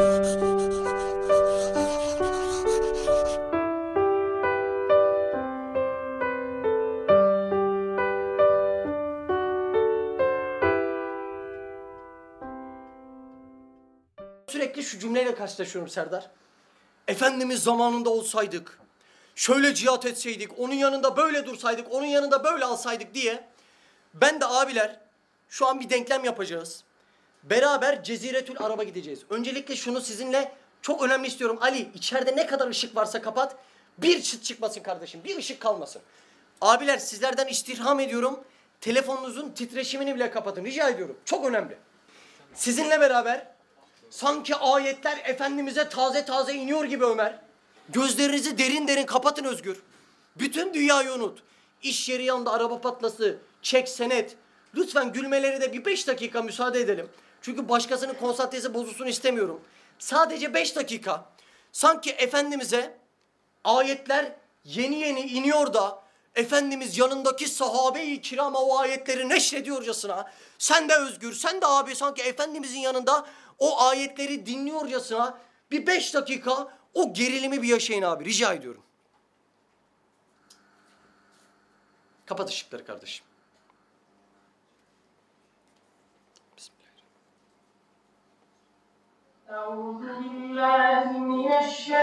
Sürekli şu cümleyle karşılaşıyorum Serdar. Efendimiz zamanında olsaydık, şöyle cihat etseydik, onun yanında böyle dursaydık, onun yanında böyle alsaydık diye ben de abiler şu an bir denklem yapacağız. Beraber Ceziretül Arab'a gideceğiz. Öncelikle şunu sizinle çok önemli istiyorum. Ali içeride ne kadar ışık varsa kapat. Bir çıt çıkmasın kardeşim. Bir ışık kalmasın. Abiler sizlerden istirham ediyorum. Telefonunuzun titreşimini bile kapatın. Rica ediyorum. Çok önemli. Sizinle beraber sanki ayetler Efendimiz'e taze taze iniyor gibi Ömer. Gözlerinizi derin derin kapatın Özgür. Bütün dünyayı unut. İş yeri yanında araba patlası, çek senet. Lütfen gülmeleri de bir beş dakika müsaade edelim. Çünkü başkasının konsantresi bozulsun istemiyorum. Sadece beş dakika. Sanki Efendimiz'e ayetler yeni yeni iniyor da Efendimiz yanındaki sahabe-i kirama o ayetleri neşrediyorcasına sen de özgür, sen de abi sanki Efendimizin yanında o ayetleri dinliyorcasına bir beş dakika o gerilimi bir yaşayın abi rica ediyorum. Kapat ışıkları kardeşim.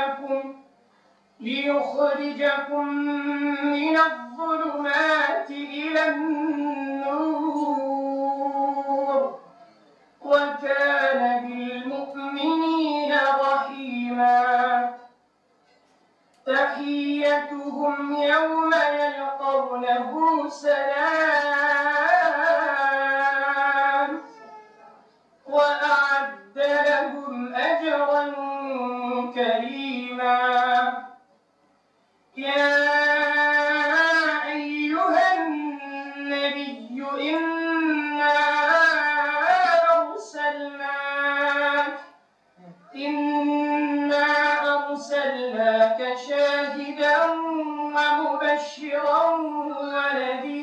ليخرجكم ليخرجكم من الظلمات إلى النور. وكان شاهدا ومبشرا ونذيرا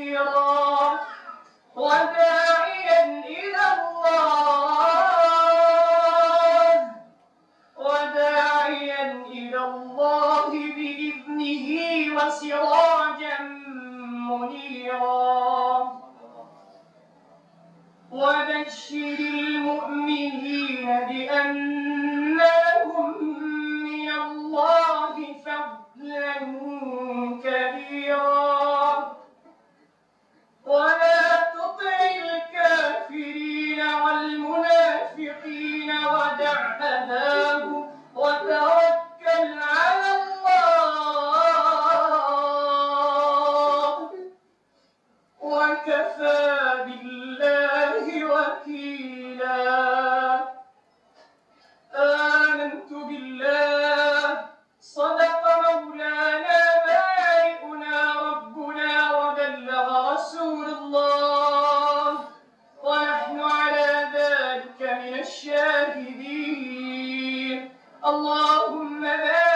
الشاهدين اللهم بارك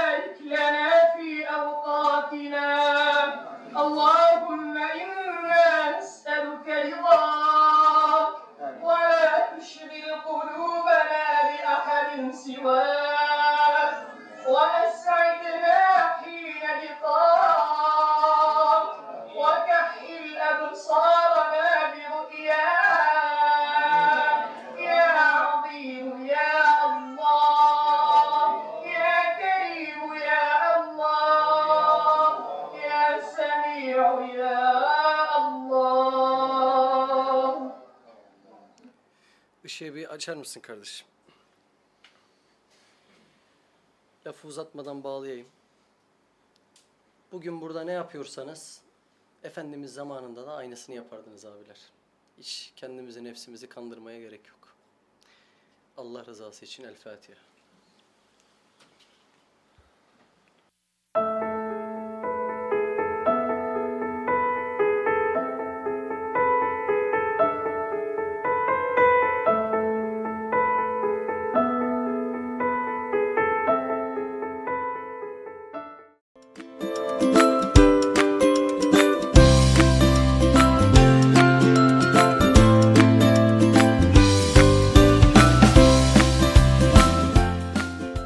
ışığı bir açar mısın kardeşim? Lafı uzatmadan bağlayayım. Bugün burada ne yapıyorsanız Efendimiz zamanında da aynısını yapardınız abiler. Hiç kendimizi nefsimizi kandırmaya gerek yok. Allah rızası için El Fatiha.